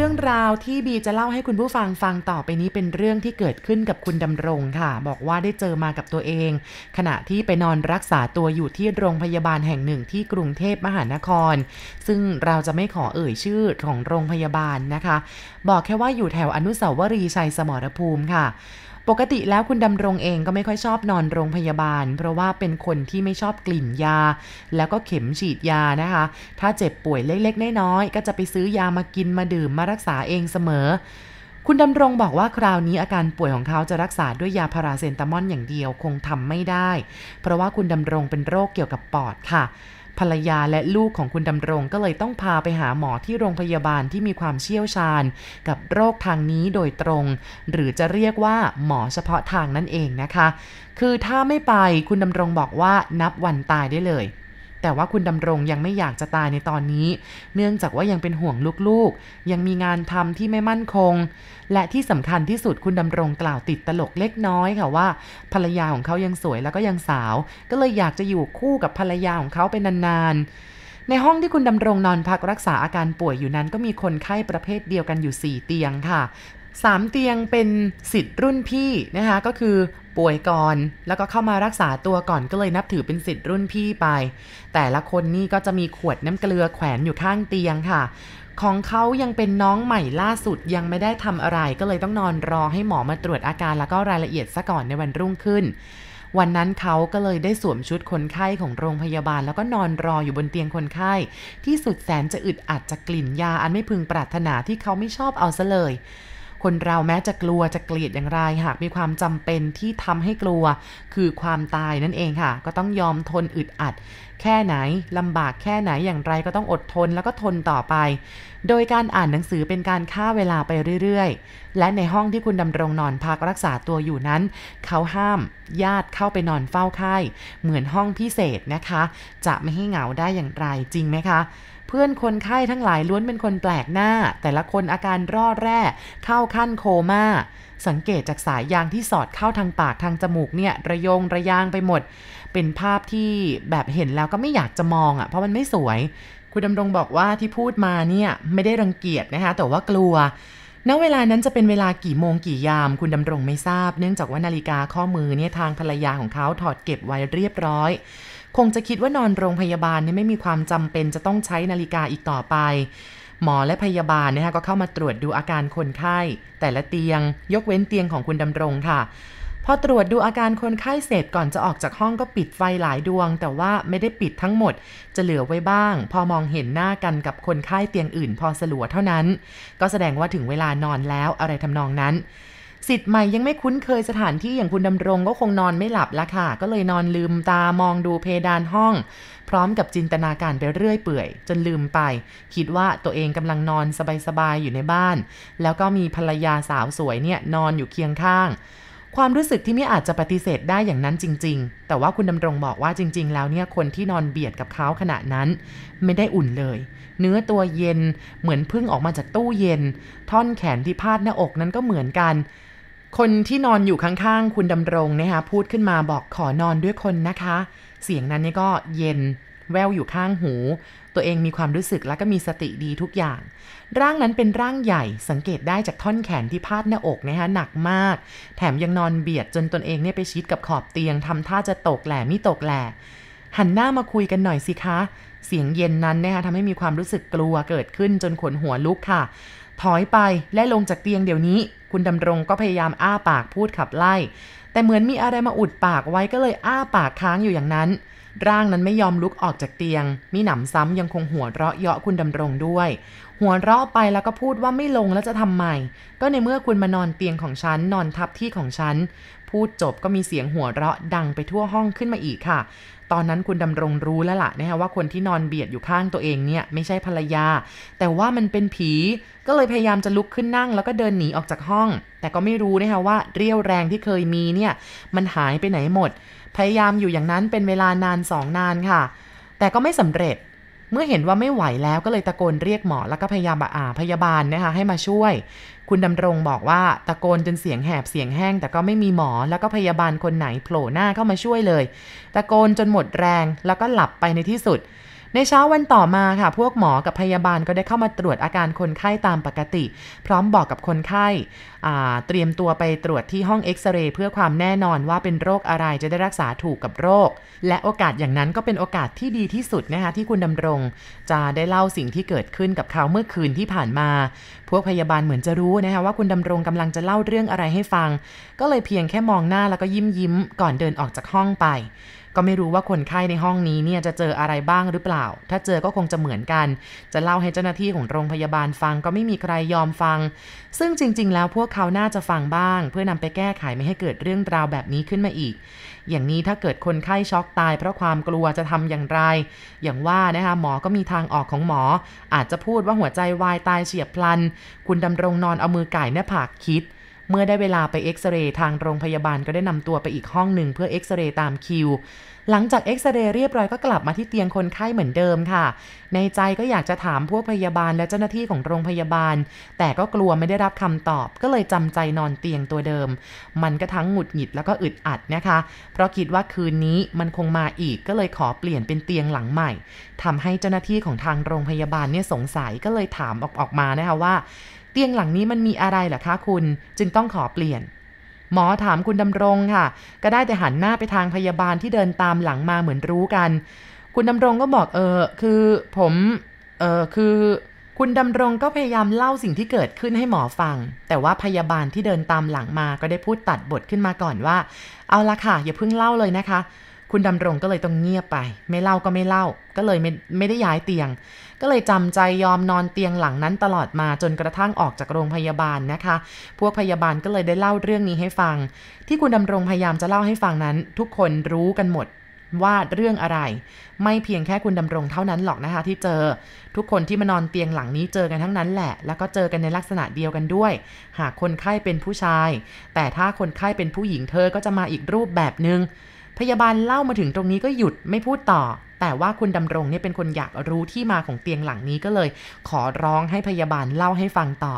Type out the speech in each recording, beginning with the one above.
เรื่องราวที่บีจะเล่าให้คุณผู้ฟังฟังต่อไปนี้เป็นเรื่องที่เกิดขึ้นกับคุณดำรงค่ะ บอกว่าได้เจอมากับตัวเอง ขณะที่ไปนอนรักษาตัวอยู่ที่โรงพยาบาลแห่งหนึ่งที่กรุงเทพมหานคร ซึ่งเราจะไม่ขอเอ่ยชื่อของโรงพยาบาลนะคะ บอกแค่ว่าอยู่แถวอนุสาวรีย์ชัยสมรภูมิค่ะ ปกติแล้วคุณดำรงเองก็ไม่ค่อยชอบนอนโรงพยาบาล เพราะว่าเป็นคนที่ไม่ชอบกลิ่นยา แล้วก็เข็มฉีดยานะคะ ถ้าเจ็บป่วยเล็กๆน้อยๆก็จะไปซื้อยามากินมาดื่มมารักษาเองเสมอ คุณดำรงบอกว่าคราวนี้อาการป่วยของเขาจะรักษาด้วยยาพาราเซนตามอนอย่างเดียวคงทำไม่ได้ เพราะว่าคุณดำรงเป็นโรคเกี่ยวกับปอดค่ะ ภรรยาและลูกของคุณดำรงก็เลยต้องพาไปหาหมอที่โรงพยาบาลที่มีความเชี่ยวชาญ กับโรคทางนี้โดยตรง หรือจะเรียกว่าหมอเฉพาะทางนั่นเองนะคะ คือถ้าไม่ไปคุณดำรงบอกว่านับวันตายได้เลย แต่ว่าคุณดำรงยังไม่อยากจะตายในตอนนี้ เนื่องจากว่ายังเป็นห่วงลูกๆ ยังมีงานทำที่ไม่มั่นคง และที่สำคัญที่สุดคุณดำรงกล่าวติดตลกเล็กน้อยค่ะว่า ภรรยาของเขายังสวยแล้วก็ยังสาว ก็เลยอยากจะอยู่คู่กับภรรยาของเขาเป็นนานๆ ในห้องที่คุณดำรงนอนพักรักษาอาการป่วยอยู่นั้นก็มีคนไข้ประเภทเดียวกันอยู่ 4 เตียงค่ะ สามเตียงเป็นสิทธิ์รุ่นพี่นะคะก็คือป่วยก่อนแล้วก็เข้ามารักษาตัวก่อนก็เลยนับถือเป็นสิทธิ์รุ่นพี่ไป แต่ละคนนี่ก็จะมีขวดน้ำเกลือแขวนอยู่ข้างเตียงค่ะ ของเขายังเป็นน้องใหม่ล่าสุดยังไม่ได้ทำอะไรก็เลยต้องนอนรอให้หมอมาตรวจอาการแล้วก็รายละเอียดซะก่อนในวันรุ่งขึ้น วันนั้นเขาก็เลยได้สวมชุดคนไข้ของโรงพยาบาล แล้วก็นอนรออยู่บนเตียงคนไข้ ที่สุดแสนจะอึดอัดจากกลิ่นยาอันไม่พึงปรารถนาที่เขาไม่ชอบเอาซะเลย คนเราแม้จะกลัวจะเกลียดอย่างไรหากมีความจำเป็นที่ทำให้กลัว คือความตายนั่นเองค่ะ ก็ต้องยอมทนอึดอัด แค่ไหนลำบากแค่ไหนอย่างไรก็ต้องอดทนแล้วก็ทนต่อไป โดยการอ่านหนังสือเป็นการฆ่าเวลาไปเรื่อยๆ และในห้องที่คุณดำรงนอนพักรักษาตัวอยู่นั้น เขาห้ามญาติเข้าไปนอนเฝ้าไข้เหมือนห้องพิเศษนะคะ จะไม่ให้เหงาได้อย่างไรจริงไหมคะ เพื่อนคนไข้ทั้งหลายล้วนเป็นคนแปลกหน้า แต่ละคนอาการร่อแร่เข้าขั้นโคมา่า สังเกตจากสายยางที่สอดเข้าทางปากทางจมูกเนี่ย ระยงระยางไปหมด เป็นภาพที่แบบเห็นแล้วก็ไม่อยากจะมองอะ่ะเพราะมันไม่สวย คุณดำรงบอกว่าที่พูดมาเนี่ยไม่ได้รังเกียจนะคะแต่ว่ากลัวณเวลานั้นจะเป็นเวลากี่โมงกี่ยาม คุณดำรงไม่ทราบ เนื่องจากว่านาฬิกาข้อมือเนี่ยทางภรรยาของเขาถอดเก็บไว้เรียบร้อย คงจะคิดว่านอนโรงพยาบาลเนี่ยไม่มีความจำเป็นจะต้องใช้นาฬิกาอีกต่อไป หมอและพยาบาลนะคะก็เข้ามาตรวจดูอาการคนไข้ แต่ละเตียง ยกเว้นเตียงของคุณดำรงค่ะพอตรวจดูอาการคนไข้เสร็จก่อนจะออกจากห้องก็ปิดไฟหลายดวง แต่ว่าไม่ได้ปิดทั้งหมด จะเหลือไว้บ้าง พอมองเห็นหน้ากันกับคนไข้เตียงอื่น พอสลัวเท่านั้น ก็แสดงว่าถึงเวลานอนแล้วอะไรทำนองนั้น สิทธิ์ใหม่ยังไม่คุ้นเคยสถานที่อย่างคุณดำรงก็คงนอนไม่หลับละค่ะ ก็เลยนอนลืมตามองดูเพดานห้อง พร้อมกับจินตนาการไปเรื่อยเปื่อย จนลืมไป คิดว่าตัวเองกำลังนอนสบายๆอยู่ในบ้าน แล้วก็มีภรรยาสาวสวยเนี่ยนอนอยู่เคียงข้าง ความรู้สึกที่ไม่อาจจะปฏิเสธได้อย่างนั้นจริง ๆ แต่ว่าคุณดำรงบอกว่าจริง ๆ แล้วเนี่ยคนที่นอนเบียดกับเขาขณะนั้น ไม่ได้อุ่นเลยเนื้อตัวเย็นเหมือนพึ่งออกมาจากตู้เย็น ท่อนแขนที่พาดหน้าอกนั้นก็เหมือนกัน คนที่นอนอยู่ข้างๆ คุณดำรงนะคะพูดขึ้นมาบอกขอนอนด้วยคนนะคะ เสียงนั้นนี่ก็เย็นแววอยู่ข้างหู ตัวเองมีความรู้สึกและก็มีสติดีทุกอย่าง ร่างนั้นเป็นร่างใหญ่สังเกตได้จากท่อนแขนที่พาดหน้าอกนะคะหนักมาก แถมยังนอนเบียดจนตนเองเนี่ยไปชิดกับขอบเตียงทำท่าจะตกแหล่ม่ตกแหล่หันหน้ามาคุยกันหน่อยสิคะ เสียงเย็นนั้นนะคะทำให้มีความรู้สึกกลัวเกิดขึ้นจนขนหัวลุกค่ะ ถอยไปและลงจากเตียงเดี๋ยวนี้ คุณดำรงก็พยายามอ้าปากพูดขับไล่ แต่เหมือนมีอะไรมาอุดปากไว้ก็เลยอ้าปากค้างอยู่อย่างนั้น ร่างนั้นไม่ยอมลุกออกจากเตียง มีหนำซ้ำยังคงหัวเราะเยาะคุณดำรงด้วย หัวเราะไปแล้วก็พูดว่าไม่ลงแล้วจะทำไมก็ในเมื่อคุณมานอนเตียงของฉันนอนทับที่ของฉันพูดจบก็มีเสียงหัวเราะดังไปทั่วห้องขึ้นมาอีกค่ะ ตอนนั้นคุณดำรงรู้แล้วล่ะนะฮะว่าคนที่นอนเบียดอยู่ข้างตัวเองเนี่ยไม่ใช่ภรรยา แต่ว่ามันเป็นผีก็เลยพยายามจะลุกขึ้นนั่ง แล้วก็เดินหนีออกจากห้อง แต่ก็ไม่รู้นะคะว่าเรี่ยวแรงที่เคยมีเนี่ยมันหายไปไหนหมด พยายามอยู่อย่างนั้นเป็นเวลานานสองนานค่ะ แต่ก็ไม่สำเร็จเมื่อเห็นว่าไม่ไหวแล้วก็เลยตะโกนเรียกหมอแล้วก็พยายามอ่าพยาบาลนะคะให้มาช่วย คุณดำรงบอกว่าตะโกนจนเสียงแหบเสียงแห้ง แต่ก็ไม่มีหมอแล้วก็พยาบาลคนไหนโผล่หน้าเข้ามาช่วยเลย ตะโกนจนหมดแรงแล้วก็หลับไปในที่สุด ในเช้าวันต่อมาค่ะพวกหมอกับพยาบาลก็ได้เข้ามาตรวจอาการคนไข้ตามปกติ พร้อมบอกกับคนไข้เตรียมตัวไปตรวจที่ห้องเอ็กซเรย์เพื่อความแน่นอนว่าเป็นโรคอะไรจะได้รักษาถูกกับโรค และโอกาสอย่างนั้นก็เป็นโอกาสที่ดีที่สุดนะคะที่คุณดำรง จะได้เล่าสิ่งที่เกิดขึ้นกับเขาเมื่อคืนที่ผ่านมา พวกพยาบาลเหมือนจะรู้นะคะว่าคุณดำรงกำลังจะเล่าเรื่องอะไรให้ฟัง ก็เลยเพียงแค่มองหน้าแล้วก็ยิ้มยิ้มก่อนเดินออกจากห้องไป ก็ไม่รู้ว่าคนไข้ในห้องนี้เนี่ยจะเจออะไรบ้างหรือเปล่า ถ้าเจอก็คงจะเหมือนกัน จะเล่าให้เจ้าหน้าที่ของโรงพยาบาลฟังก็ไม่มีใครยอมฟัง ซึ่งจริง ๆ แล้วพวกเขาน่าจะฟังบ้าง เพื่อนำไปแก้ไขไม่ให้เกิดเรื่องราวแบบนี้ขึ้นมาอีก อย่างนี้ถ้าเกิดคนไข้ช็อกตายเพราะความกลัวจะทำอย่างไร อย่างว่านะคะหมอก็มีทางออกของหมอ อาจจะพูดว่าหัวใจวายตายเฉียบพลัน คุณดำรงนอนเอามือไก่หน้าผากคิด เมื่อได้เวลาไปเอ็กซเรย์ทางโรงพยาบาลก็ได้นำตัวไปอีกห้องหนึ่งเพื่อเอ็กซเรย์ตามคิว หลังจากเอ็กซเรย์เรียบร้อยก็กลับมาที่เตียงคนไข้เหมือนเดิมค่ะ ในใจก็อยากจะถามพวกพยาบาลและเจ้าหน้าที่ของโรงพยาบาล แต่ก็กลัวไม่ได้รับคำตอบ ก็เลยจำใจนอนเตียงตัวเดิม มันก็ทั้งหงุดหงิดแล้วก็อึดอัดนะคะ เพราะคิดว่าคืนนี้มันคงมาอีกก็เลยขอเปลี่ยนเป็นเตียงหลังใหม่ทำให้เจ้าหน้าที่ของทางโรงพยาบาลเนี่ยสงสัยก็เลยถามออกออกมานะคะว่า ตียงหลังนี้มันมีอะไรเหรอคะคุณ จึงต้องขอเปลี่ยน หมอถามคุณดำรงค่ะ ก็ได้แต่หันหน้าไปทางพยาบาลที่เดินตามหลังมาเหมือนรู้กัน คุณดำรงก็บอกเออคือผมเออคือคุณดำรงก็พยายามเล่าสิ่งที่เกิดขึ้นให้หมอฟัง แต่ว่าพยาบาลที่เดินตามหลังมาก็ได้พูดตัดบทขึ้นมาก่อนว่า เอาละค่ะ อย่าเพิ่งเล่าเลยนะคะ คุณดำรงก็เลยต้องเงียบไป ไม่เล่าก็ไม่เล่า ก็เลยไม่ไม่ได้ย้ายเตียง ก็เลยจำใจยอมนอนเตียงหลังนั้นตลอดมาจนกระทั่งออกจากโรงพยาบาลนะคะ พวกพยาบาลก็เลยได้เล่าเรื่องนี้ให้ฟัง ที่คุณดำรงพยายามจะเล่าให้ฟังนั้น ทุกคนรู้กันหมดว่าเรื่องอะไร ไม่เพียงแค่คุณดำรงเท่านั้นหรอกนะคะที่เจอ ทุกคนที่มานอนเตียงหลังนี้เจอกันทั้งนั้นแหละ แล้วก็เจอกันในลักษณะเดียวกันด้วย หากคนไข้เป็นผู้ชาย แต่ถ้าคนไข้เป็นผู้หญิงเธอก็จะมาอีกรูปแบบหนึง่ง พยาบาลเล่ามาถึงตรงนี้ก็หยุดไม่พูดต่อ แต่ว่าคุณดำรงเนี่ยเป็นคนอยากรู้ที่มาของเตียงหลังนี้ก็เลย ขอร้องให้พยาบาลเล่าให้ฟังต่อ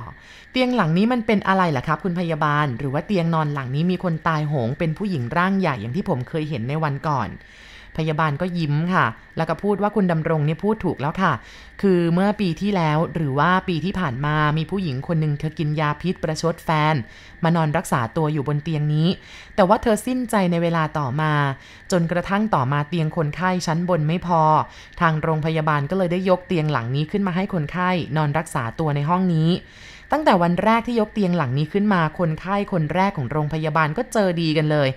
เตียงหลังนี้มันเป็นอะไรล่ะครับ คุณพยาบาล หรือว่าเตียงนอนหลังนี้มีคนตายโหง เป็นผู้หญิงร่างใหญ่อย่างที่ผมเคยเห็นในวันก่อน พยาบาลก็ยิ้มค่ะ แล้วก็พูดว่าคุณดำรงเนี่ยพูดถูกแล้วค่ะ คือเมื่อปีที่แล้วหรือว่าปีที่ผ่านมามีผู้หญิงคนหนึ่งเธอกินยาพิษประชดแฟน มานอนรักษาตัวอยู่บนเตียงนี้ แต่ว่าเธอสิ้นใจในเวลาต่อมา จนกระทั่งต่อมาเตียงคนไข้ชั้นบนไม่พอ ทางโรงพยาบาลก็เลยได้ยกเตียงหลังนี้ขึ้นมาให้คนไข้นอนรักษาตัวในห้องนี้ ตั้งแต่วันแรกที่ยกเตียงหลังนี้ขึ้นมา คนไข้คนแรกของโรงพยาบาลก็เจอดีกันเลย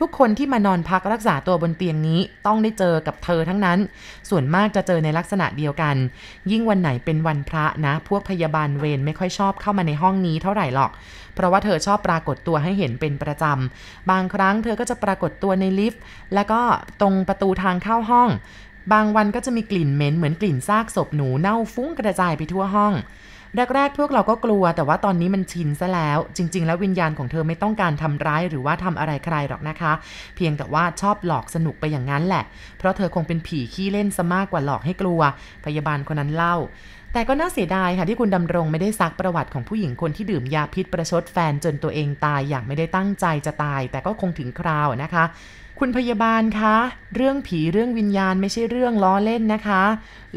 ทุกคนที่มานอนพักรักษาตัวบนเตียงนี้ต้องได้เจอกับเธอทั้งนั้น ส่วนมากจะเจอในลักษณะเดียวกัน ยิ่งวันไหนเป็นวันพระนะ พวกพยาบาลเวรไม่ค่อยชอบเข้ามาในห้องนี้เท่าไหร่หรอก เพราะว่าเธอชอบปรากฏตัวให้เห็นเป็นประจำ บางครั้งเธอก็จะปรากฏตัวในลิฟต์แล้วก็ตรงประตูทางเข้าห้อง บางวันก็จะมีกลิ่นเหม็นเหมือนกลิ่นซากศพหนูเน่าฟุ้งกระจายไปทั่วห้อง แรกๆ พวกเราก็กลัว แต่ว่าตอนนี้มันชินซะแล้ว จริง ๆ แล้ววิญญาณของเธอไม่ต้องการทำร้ายหรือว่าทำอะไรใครหรอกนะคะ เพียงแต่ว่าชอบหลอกสนุกไปอย่างนั้นแหละ เพราะเธอคงเป็นผีขี้เล่นซะมากกว่าหลอกให้กลัว พยาบาลคนนั้นเล่าแต่ก็น่าเสียดายค่ะที่คุณดำรงไม่ได้ซักประวัติของผู้หญิงคนที่ดื่มยาพิษประชดแฟนจนตัวเองตายอย่างไม่ได้ตั้งใจจะตาย แต่ก็คงถึงคราวนะคะ คุณพยาบาลคะ เรื่องผีเรื่องวิญญาณไม่ใช่เรื่องล้อเล่นนะคะ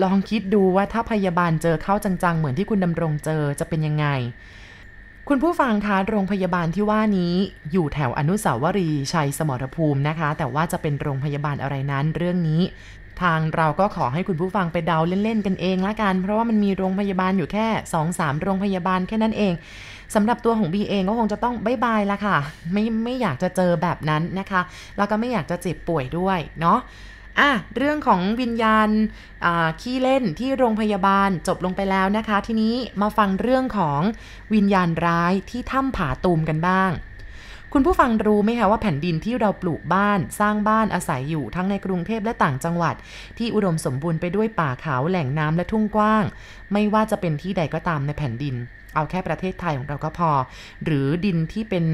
ลองคิดดูว่าถ้าพยาบาลเจอเข้าจังๆ เหมือนที่คุณดำรงเจอจะเป็นยังไง คุณผู้ฟังคะโรงพยาบาลที่ว่านี้อยู่แถวอนุสาวรีย์ชัยสมรภูมินะคะ แต่ว่าจะเป็นโรงพยาบาลอะไรนั้นเรื่องนี้ ทางเราก็ขอให้คุณผู้ฟังไปเดาเล่นๆกันเองละกัน เพราะว่ามันมีโรงพยาบาลอยู่แค่ 2-3 โรงพยาบาลแค่นั้นเองสำหรับตัวของบีเองก็คงจะต้องบายบายละค่ะ ไม่ไม่อยากจะเจอแบบนั้นนะคะ แล้วก็ไม่อยากจะเจ็บป่วยด้วยเนาะอะเรื่องของวิญญาณขี้เล่นที่โรงพยาบาลจบลงไปแล้วนะคะ ทีนี้มาฟังเรื่องของวิญญาณร้ายที่ถ้ำผาตูมกันบ้าง คุณผู้ฟังรู้ไหมคะว่าแผ่นดินที่เราปลูกบ้านสร้างบ้านอาศัยอยู่ทั้งในกรุงเทพและต่างจังหวัด ที่อุดมสมบูรณ์ไปด้วยป่าเขาแหล่งน้ำและทุ่งกว้าง ไม่ว่าจะเป็นที่ใดก็ตามในแผ่นดิน เอาแค่ประเทศไทยของเราก็พอ หรือดินที่เป็น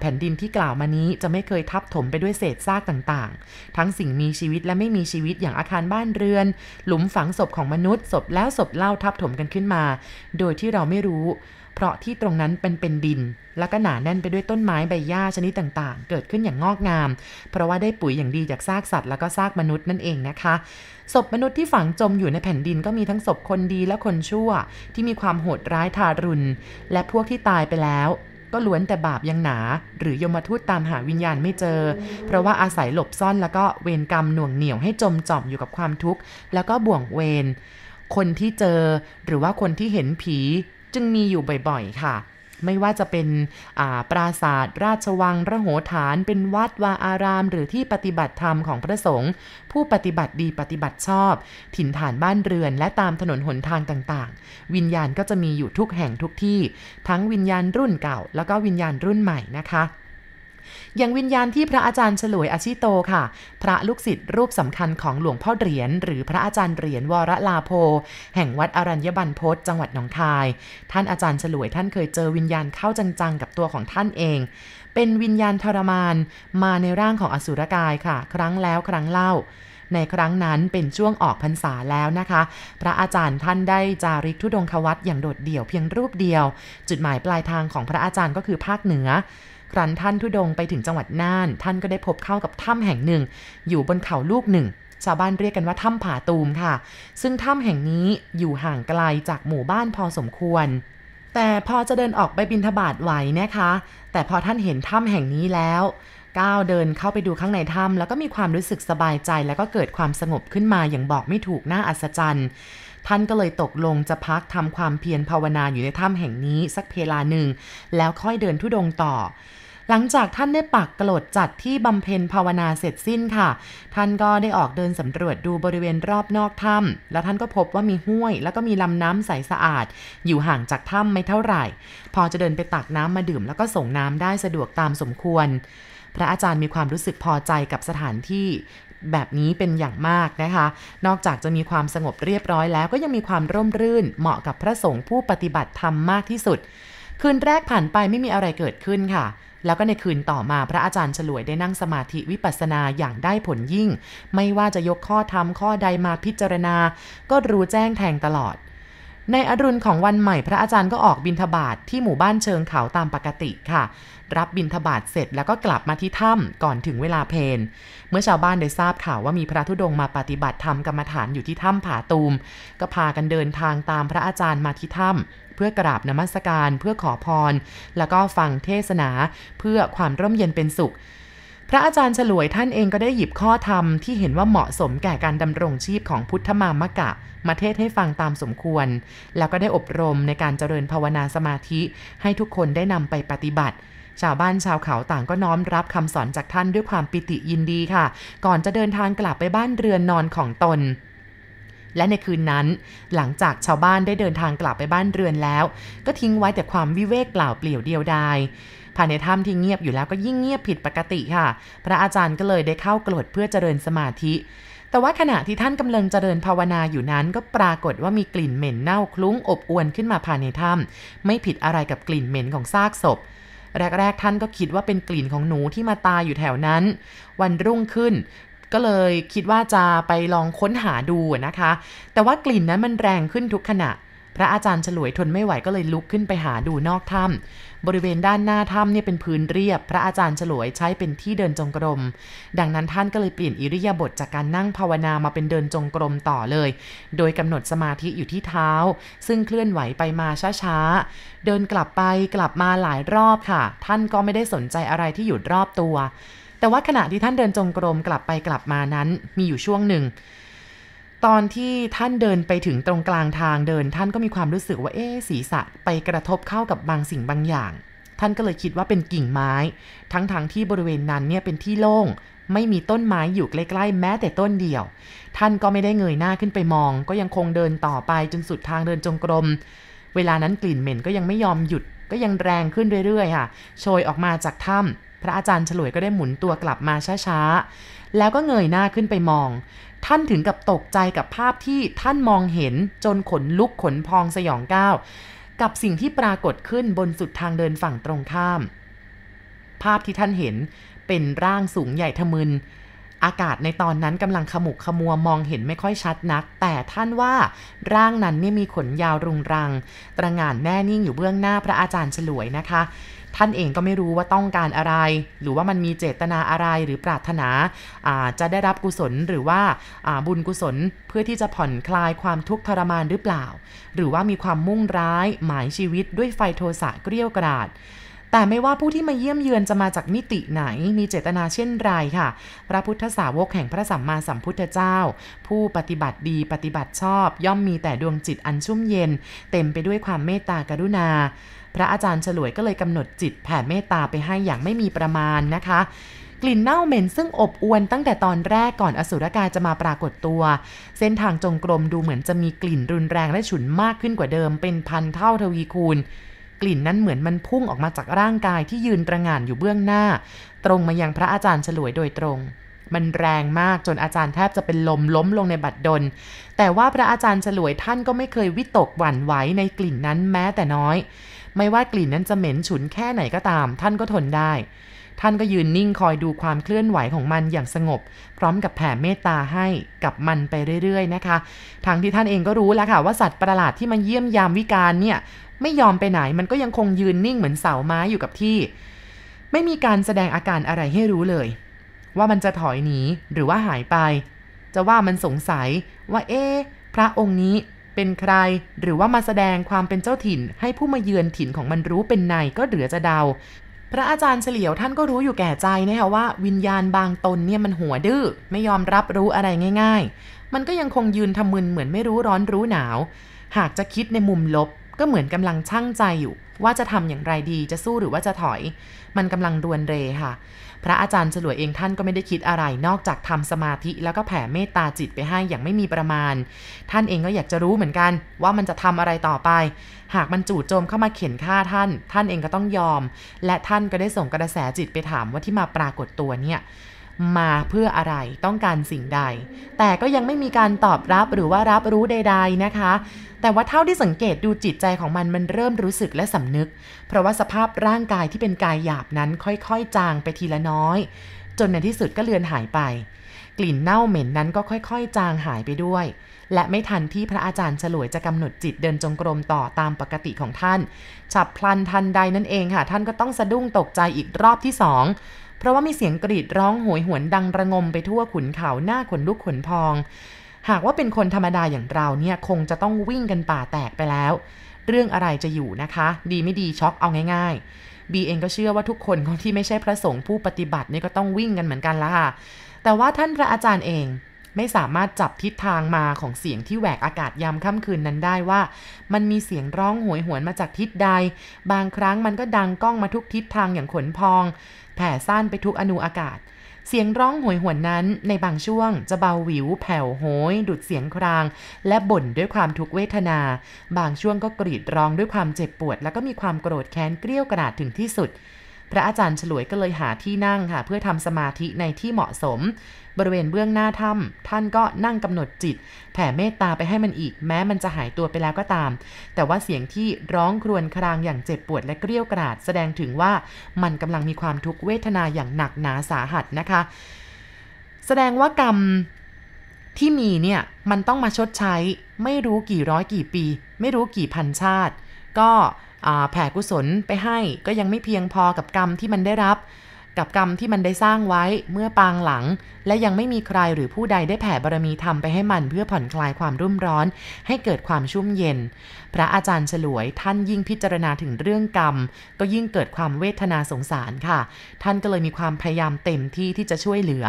แผ่นดินที่กล่าวมานี้จะไม่เคยทับถมไปด้วยเศษซากต่างๆ ทั้งสิ่งมีชีวิตและไม่มีชีวิตอย่างอาคารบ้านเรือน หลุมฝังศพของมนุษย์ศพแล้วศพเล่าทับถมกันขึ้นมา โดยที่เราไม่รู้ เพราะที่ตรงนั้นเป็นเป็นดิน แล้วก็หนาแน่นไปด้วยต้นไม้ใบหญ้าชนิดต่างๆ เกิดขึ้นอย่างงอกงาม เพราะว่าได้ปุ๋ยอย่างดีจากซากสัตว์แล้วก็ซากมนุษย์นั่นเองนะคะ ศพมนุษย์ที่ฝังจมอยู่ในแผ่นดินก็มีทั้งศพคนดีและคนชั่ว ที่มีความโหดร้ายทารุณ และพวกที่ตายไปแล้วก็ล้วนแต่บาปยังหนา หรือยมทูตตามหาวิญญาณไม่เจอ เพราะว่าอาศัยหลบซ่อนแล้วก็เวรกรรมหน่วงเหนี่ยวให้จมจอมอยู่กับความทุกข์ แล้วก็บ่วงเวรคนที่เจอ หรือว่าคนที่เห็นผี จึงมีอยู่บ่อยๆ ค่ะ ไม่ว่าจะเป็นปราศาสตร์ราชวังระโหฐาน เป็นวัดวาอาราม หรือที่ปฏิบัติธรรมของพระสงฆ์ผู้ปฏิบัติดีปฏิบัติชอบ ถิ่นฐานบ้านเรือนและตามถนนหนทางต่างๆ วิญญาณก็จะมีอยู่ทุกแห่งทุกที่ ทั้งวิญญาณรุ่นเก่า แล้วก็วิญญาณรุ่นใหม่นะคะ อย่างวิญญาณที่พระอาจารย์ฉลวยอาชิโตค่ะ พระลูกศิษย์รูปสำคัญของหลวงพ่อเหรียญหรือพระอาจารย์เหรียญวรลาโพ แห่งวัดอรัญญบันพศจังหวัดหนองคาย ท่านอาจารย์ฉลวยท่านเคยเจอวิญญาณเข้าจังๆ กับตัวของท่านเอง เป็นวิญญาณทรมาน มาในร่างของอสุรกายค่ะ ครั้งแล้วครั้งเล่าในครั้งนั้นเป็นช่วงออกพรรษาแล้วนะคะ พระอาจารย์ท่านได้จาริกทุดงควัตอย่างโดดเดี่ยวเพียงรูปเดียว จุดหมายปลายทางของพระอาจารย์ก็คือภาคเหนือ ครั้นท่านทุดงไปถึงจังหวัดน่าน ท่านก็ได้พบเข้ากับถ้ำแห่งหนึ่ง อยู่บนเขาลูกหนึ่งชาวบ้านเรียกกันว่าถ้ำผาตูมค่ะ ซึ่งถ้ำแห่งนี้อยู่ห่างไกลจากหมู่บ้านพอสมควร แต่พอจะเดินออกไปบินทบาทไหวนะคะ แต่พอท่านเห็นถ้ำแห่งนี้แล้ว ก้าวเดินเข้าไปดูข้างในถ้ำแล้วก็มีความรู้สึกสบายใจแล้วก็เกิดความสงบขึ้นมาอย่างบอกไม่ถูกน่าอัศจรรย์ ท่านก็เลยตกลงจะพักทำความเพียรภาวนาอยู่ในถ้ำแห่งนี้สักเพลาหนึ่งแล้วค่อยเดินทุดงต่อ หลังจากท่านได้ปักกรดจัดที่บำเพ็ญภาวนาเสร็จสิ้นค่ะ ท่านก็ได้ออกเดินสำรวจดูบริเวณรอบนอกถ้ำแล้วท่านก็พบว่ามีห้วย แล้วก็มีลำน้ำใสสะอาด อยู่ห่างจากถ้ำไม่เท่าไหร่ พอจะเดินไปตักน้ำมาดื่ม แล้วก็ส่งน้ำได้สะดวกตามสมควร พระอาจารย์มีความรู้สึกพอใจกับสถานที่แบบนี้เป็นอย่างมากนะคะ นอกจากจะมีความสงบเรียบร้อยแล้วก็ยังมีความร่มรื่น เหมาะกับพระสงฆ์ผู้ปฏิบัติธรรมมากที่สุด คืนแรกผ่านไปไม่มีอะไรเกิดขึ้นค่ะ แล้วก็ในคืนต่อมาพระอาจารย์ฉลวยได้นั่งสมาธิวิปัสสนาอย่างได้ผลยิ่ง ไม่ว่าจะยกข้อธรรมข้อใดมาพิจารณา ก็รู้แจ้งแทงตลอด ในอรุณของวันใหม่พระอาจารย์ก็ออกบินทบาทที่หมู่บ้านเชิงเขาตามปกติค่ะ รับบินทบาทเสร็จแล้วก็กลับมาที่ถ้ำก่อนถึงเวลาเพนเมื่อชาวบ้านได้ทราบข่าวว่ามีพระธุดงมาปฏิบัติธรรมกรรมฐานอยู่ที่ถ้ำผาตูม ก็พากันเดินทางตามพระอาจารย์มาที่ถ้ำเพื่อกราบนมัสการเพื่อขอพร แล้วก็ฟังเทศนาเพื่อความร่มเย็นเป็นสุข ระอาจารย์ฉลวยท่านเองก็ได้หยิบข้อธรรมที่เห็นว่าเหมาะสมแก่การดำรงชีพของพุทธมามะกะ มาเทศให้ฟังตามสมควร แล้วก็ได้อบรมในการเจริญภาวนาสมาธิ ให้ทุกคนได้นำไปปฏิบัติ ชาวบ้านชาวเขาต่างก็น้อมรับคำสอนจากท่านด้วยความปิติยินดีค่ะ ก่อนจะเดินทางกลับไปบ้านเรือนนอนของตนและในคืนนั้น หลังจากชาวบ้านได้เดินทางกลับไปบ้านเรือนแล้ว ก็ทิ้งไว้แต่ความวิเวกเปล่าเปลี่ยวเดียวดาย ภายในถ้ำที่เงียบอยู่แล้วก็ยิ่งเงียบผิดปกติค่ะ พระอาจารย์ก็เลยได้เข้ากรดเพื่อเจริญสมาธิ แต่ว่าขณะที่ท่านกำลังเจริญภาวนาอยู่นั้น ก็ปรากฏว่ามีกลิ่นเหม็นเน่าคลุ้งอบอวนขึ้นมาภายในถ้ำไม่ผิดอะไรกับกลิ่นเหม็นของซากศพแรก ๆ ท่านก็คิดว่าเป็นกลิ่นของหนูที่มาตายอยู่แถวนั้น วันรุ่งขึ้น ก็เลยคิดว่าจะไปลองค้นหาดูนะคะ แต่ว่ากลิ่นนั้นมันแรงขึ้นทุกขณะ พระอาจารย์ฉลวยทนไม่ไหวก็เลยลุกขึ้นไปหาดูนอกถ้ำบริเวณด้านหน้าถ้ำเนี่ยเป็นพื้นเรียบ พระอาจารย์ฉลวยใช้เป็นที่เดินจงกรม ดังนั้นท่านก็เลยเปลี่ยนอิริยาบถจากการนั่งภาวนามาเป็นเดินจงกรมต่อเลย โดยกำหนดสมาธิอยู่ที่เท้า ซึ่งเคลื่อนไหวไปมาช้าๆ เดินกลับไปกลับมาหลายรอบค่ะ ท่านก็ไม่ได้สนใจอะไรที่อยู่รอบตัว แต่ว่าขณะที่ท่านเดินจงกรมกลับไปกลับมานั้น มีอยู่ช่วงหนึ่ง ตอนที่ท่านเดินไปถึงตรงกลางทางเดิน ท่านก็มีความรู้สึกว่าเอ๊ศีรษะไปกระทบเข้ากับบางสิ่งบางอย่าง ท่านก็เลยคิดว่าเป็นกิ่งไม้ ทั้งๆทที่บริเวณนั้นเนี่ยเป็นที่โล่ง ไม่มีต้นไม้อยู่ใกล้ๆแม้แต่ต้นเดียว ท่านก็ไม่ได้เงยหน้าขึ้นไปมอง ก็ยังคงเดินต่อไปจนสุดทางเดินจงกรม เวลานั้นกลิ่นเหม็นก็ยังไม่ยอมหยุด ก็ยังแรงขึ้นเรื่อยๆค่ะโชยออกมาจากถ้ำพระอาจารย์ฉลวยก็ได้หมุนตัวกลับมาช้าๆ แล้วก็เงยหน้าขึ้นไปมอง ท่านถึงกับตกใจกับภาพที่ท่านมองเห็นจนขนลุกขนพองสยองก้าวกับสิ่งที่ปรากฏขึ้นบนสุดทางเดินฝั่งตรงข้าม ภาพที่ท่านเห็นเป็นร่างสูงใหญ่ทะมึน อากาศในตอนนั้นกำลังขมุกขมัวมองเห็นไม่ค่อยชัดนัก แต่ท่านว่าร่างนั้นนี่มีขนยาวรุงรัง ตระหง่านแน่นิ่งอยู่เบื้องหน้าพระอาจารย์ฉลวยนะคะ ท่านเองก็ไม่รู้ว่าต้องการอะไร หรือว่ามันมีเจตนาอะไรหรือปรารถนาจะได้รับกุศลหรือว่าบุญกุศลเพื่อที่จะผ่อนคลายความทุกข์ทรมานหรือเปล่า หรือว่ามีความมุ่งร้ายหมายชีวิตด้วยไฟโทสะเกลี้ยวกราดแต่ไม่ว่าผู้ที่มาเยี่ยมเยือนจะมาจากมิติไหน มีเจตนาเช่นไรค่ะ พระพุทธสาวกแห่งพระสัมมาสัมพุทธเจ้า ผู้ปฏิบัติดีปฏิบัติชอบ ย่อมมีแต่ดวงจิตอันชุ่มเย็น เต็มไปด้วยความเมตตากรุณา พระอาจารย์ฉลวยก็เลยกำหนดจิตแผ่เมตตาไปให้อย่างไม่มีประมาณนะคะ กลิ่นเน่าเหม็นซึ่งอบอวนตั้งแต่ตอนแรกก่อนอสุรกายจะมาปรากฏตัว เส้นทางจงกรมดูเหมือนจะมีกลิ่นรุนแรงและฉุนมากขึ้นกว่าเดิม เป็นพันเท่าทวีคูณกลิ่นนั้นเหมือนมันพุ่งออกมาจากร่างกายที่ยืนตระงานอยู่เบื้องหน้า ตรงมายังพระอาจารย์ฉลวยโดยตรง มันแรงมากจนอาจารย์แทบจะเป็นลมล้มลงในบัดดล แต่ว่าพระอาจารย์ฉลวยท่านก็ไม่เคยวิตกหวั่นไหวในกลิ่นนั้นแม้แต่น้อย ไม่ว่ากลิ่นนั้นจะเหม็นฉุนแค่ไหนก็ตาม ท่านก็ทนได้ ท่านก็ยืนนิ่งคอยดูความเคลื่อนไหวของมันอย่างสงบ พร้อมกับแผ่เมตตาให้กับมันไปเรื่อยๆ นะคะทางที่ท่านเองก็รู้แล้วค่ะว่าสัตว์ประหลาดที่มาเยี่ยมยามวิการเนี่ยไม่ยอมไปไหนมันก็ยังคงยืนนิ่งเหมือนเสาไม้อยู่กับที่ ไม่มีการแสดงอาการอะไรให้รู้เลย ว่ามันจะถอยหนีหรือว่าหายไป จะว่ามันสงสัยว่าเอ๊พระองค์นี้ เป็นใคร หรือว่ามาแสดงความเป็นเจ้าถิ่น ให้ผู้มาเยือนถิ่นของมันรู้เป็นในก็เหลือจะเดา พระอาจารย์เฉลียวท่านก็รู้อยู่แก่ใจนะคะว่า วิญญาณบางตนเนี่ยมันหัวดื้อไม่ยอมรับรู้อะไรง่าย ๆ มันก็ยังคงยืนทำมึนเหมือนไม่รู้ร้อนรู้หนาว หากจะคิดในมุมลบก็เหมือนกำลังช่างใจอยู่ ว่าจะทำอย่างไรดีจะสู้หรือว่าจะถอย มันกำลังดวนเรค่ะ พระอาจารย์ฉลวยเองท่านก็ไม่ได้คิดอะไร นอกจากทำสมาธิแล้วก็แผ่เมตตาจิตไปให้อย่างไม่มีประมาณ ท่านเองก็อยากจะรู้เหมือนกัน ว่ามันจะทำอะไรต่อไป หากมันจู่โจมเข้ามาเข็นฆ่าท่าน ท่านเองก็ต้องยอม และท่านก็ได้ส่งกระแสจิตไปถามว่าที่มาปรากฏตัวเนี่ย มาเพื่ออะไรต้องการสิ่งใด แต่ก็ยังไม่มีการตอบรับหรือว่ารับรู้ใด ๆนะคะ แต่ว่าเท่าที่สังเกตดูจิตใจของมันมันเริ่มรู้สึกและสำนึก เพราะว่าสภาพร่างกายที่เป็นกายหยาบนั้นค่อยๆ จางไปทีละน้อย จนในที่สุดก็เลือนหายไป กลิ่นเน่าเหม็นนั้นก็ค่อยๆ จางหายไปด้วย และไม่ทันที่พระอาจารย์ฉลวยจะกำหนดจิตเดินจงกรมต่อตามปกติของท่าน ฉับพลันทันใดนั่นเองค่ะ ท่านก็ต้องสะดุ้งตกใจอีกรอบที่สอง ราะว่ามีเสียงกรีดร้องโหยหวนดังระงมไปทั่วขุนเขาหน้าขนลุกขนพอง หากว่าเป็นคนธรรมดาอย่างเราเนี่ยคงจะต้องวิ่งกันป่าแตกไปแล้ว เรื่องอะไรจะอยู่นะคะ ดีไม่ดีช็อกเอาง่ายๆบีเองก็เชื่อว่าทุกคนที่ไม่ใช่พระสงฆ์ผู้ปฏิบัตินี่ก็ต้องวิ่งกันเหมือนกันละค่ะแต่ว่าท่านพระอาจารย์เอง ไม่สามารถจับทิศทางมาของเสียงที่แหวกอากาศยามค่ำคืนนั้นได้ว่า มันมีเสียงร้องหวยหวนมาจากทิศใด บางครั้งมันก็ดังก้องมาทุกทิศทางอย่างขนพอง แผ่ซ่านไปทุกอนูอากาศ เสียงร้องหวยหวนนั้น ในบางช่วงจะเบาหวิว แผ่วโหย ดุดเสียงคราง และบ่นด้วยความทุกเวทนา บางช่วงก็กรีดร้องด้วยความเจ็บปวด แล้วก็มีความโกรธแค้นเกลี้ยวกราดถึงที่สุด ระอาจารย์ฉลวยก็เลยหาที่นั่งค่ะ เพื่อทำสมาธิในที่เหมาะสม บริเวณเบื้องหน้าถ้ำท่านก็นั่งกำหนดจิต แผ่เมตตาไปให้มันอีก แม้มันจะหายตัวไปแล้วก็ตาม แต่ว่าเสียงที่ร้องครวญครางอย่างเจ็บปวดและเกลี้ยวกราด แสดงถึงว่ามันกำลังมีความทุกขเวทนาอย่างหนักหนาสาหัสนะคะ แสดงว่ากรรมที่มีเนี่ยมันต้องมาชดใช้ ไม่รู้กี่ร้อยกี่ปี ไม่รู้กี่พันชาติ ก็ แผ่กุศลไปให้ก็ยังไม่เพียงพอกับกรรมที่มันได้รับ กับกรรมที่มันได้สร้างไว้เมื่อปางหลัง และยังไม่มีใครหรือผู้ใดได้แผ่บารมีธรรมไปให้มันเพื่อผ่อนคลายความรุ่มร้อน ให้เกิดความชุ่มเย็น พระอาจารย์ฉลวยท่านยิ่งพิจารณาถึงเรื่องกรรม ก็ยิ่งเกิดความเวทนาสงสารค่ะ ท่านก็เลยมีความพยายามเต็มที่ที่จะช่วยเหลือ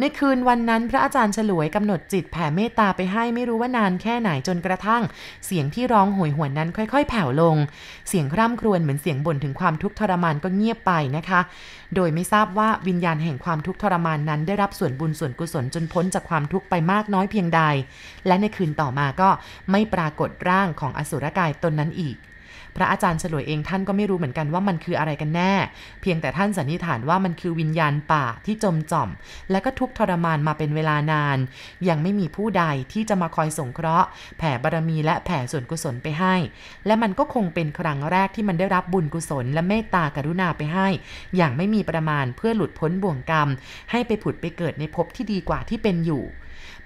ในคืนวันนั้นพระอาจารย์ฉลวยกำหนดจิตแผ่เมตตาไปให้ไม่รู้ว่านานแค่ไหนจนกระทั่ง เสียงที่ร้องโหยหวนนั้นค่อย ๆ แผ่วลง เสียงคร่ำครวญเหมือนเสียงบ่นถึงความทุกข์ทรมานก็เงียบไปนะคะ โดยไม่ทราบว่าวิญญาณแห่งความทุกข์ทรมานนั้น ได้รับส่วนบุญส่วนกุศลจนพ้นจากความทุกข์ไปมากน้อยเพียงใด และในคืนต่อมาก็ไม่ปรากฏร่างของอสุรกายตนนั้นอีก พระอาจารย์ฉลวยเองท่านก็ไม่รู้เหมือนกันว่ามันคืออะไรกันแน่ เพียงแต่ท่านสันนิษฐานว่ามันคือวิญญาณป่าที่จมจ่อม และก็ทุกทรมานมาเป็นเวลานาน ยังไม่มีผู้ใดที่จะมาคอยสงเคราะห์ แผ่บารมีและแผ่ส่วนกุศลไปให้ และมันก็คงเป็นครั้งแรกที่มันได้รับบุญกุศล และเมตตากรุณาไปให้ อย่างไม่มีประมาณเพื่อหลุดพ้นบ่วงกรรม ให้ไปผุดไปเกิดในภพที่ดีกว่าที่เป็นอยู่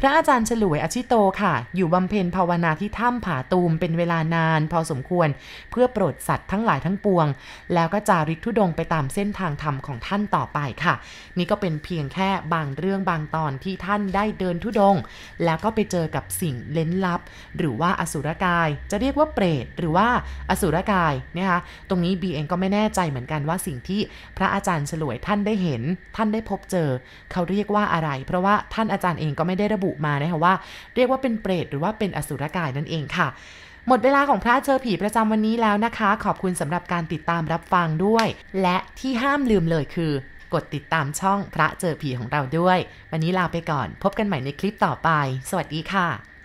พระอาจารย์ฉลวยอชิโตค่ะ อยู่บำเพ็ญภาวนาที่ถ้ำผาตูมเป็นเวลานาน พอสมควรเพื่อโปรดสัตว์ทั้งหลายทั้งปวง แล้วก็จาริกทุดงไปตามเส้นทางธรรมของท่านต่อไปค่ะ นี่ก็เป็นเพียงแค่บางเรื่องบางตอนที่ท่านได้เดินทุดง แล้วก็ไปเจอกับสิ่งเล้นลับ หรือว่าอสุรกาย จะเรียกว่าเปรตหรือว่าอสุรกายนะคะตรงนี้บีเองก็ไม่แน่ใจเหมือนกันว่าสิ่งที่พระอาจารย์ฉลวยท่านได้เห็น ท่านได้พบเจอ เขาเรียกว่าอะไร เพราะว่าท่านอาจารย์เองก็ไม่ได้ระบุบุมานะคะว่า เรียกว่าเป็นเปรตหรือว่าเป็นอสุรกายนั่นเองค่ะ หมดเวลาของพระเจอผีประจำวันนี้แล้วนะคะ ขอบคุณสำหรับการติดตามรับฟังด้วย และที่ห้ามลืมเลยคือกดติดตามช่องพระเจอผีของเราด้วย วันนี้ลาไปก่อน พบกันใหม่ในคลิปต่อไป สวัสดีค่ะ